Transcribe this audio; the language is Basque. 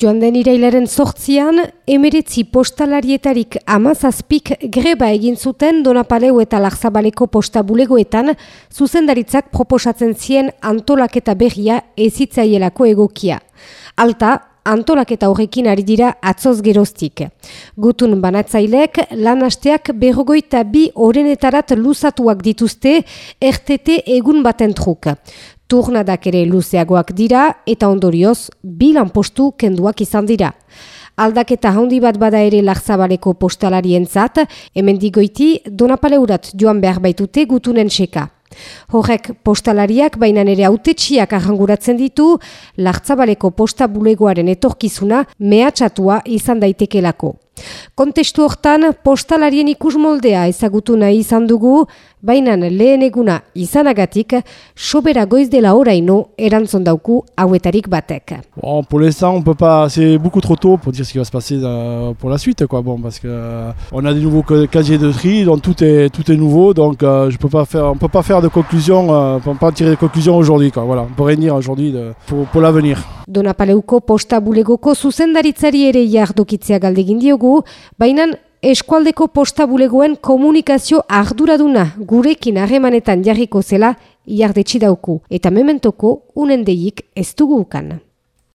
Joan den irailaren sortzian, emeretzi postalarietarik amazazpik greba egin zuten Donapaleu eta Larzabaleko postabulegoetan zuzendaritzak proposatzen zien antolaketa berria ezitzaielako egokia. Alta, antolaketa horrekin ari dira atzoz geroztik. Gutun banatzailek, lan hasteak berrogoita bi orenetarat luzatuak dituzte RTT egun baten truk turnadak ere luzeagoak dira eta ondorioz bilan postu kenduak izan dira. Aldaketa handi bat bada ere lagzabaleko postalarien zat, hemen digoiti donapaleurat joan behar baitute gutunen seka. Horrek postalariak bainan ere autetxiak ahanguratzen ditu, lagzabaleko posta bulegoaren etorkizuna mehatxatua izan daitekelako. Kontestu hortan, postalarien ikus moldea ezagutu nahi izan dugu, baina lehen eguna izanagatik, sobera goiz dela oraino erantzon dauku hauetarik batek. Bon, pour l'instant, on peut pas, c'est beaucoup trop tôt pour dire ce qui va se passer euh, pour la suite, quoi. Bon, parce que euh, on a des nouveaux casiers de tri, donc tout est tout est nouveau, donc euh, je peux pas faire, on peut pas faire de conclusion, on peut pas tirer de conclusion aujourd'hui, quoi. Voilà, on peut rien dire aujourd'hui pour pour l'avenir. Donapaleuko posta bulegoko zuzendaritzari ere jardokitzea galdegin diogu, baina eskualdeko posta bulegoen komunikazio arduraduna gurekin harremanetan jarriko zela iardetsi dauku, eta mementoko unendeik ez dugu ukan.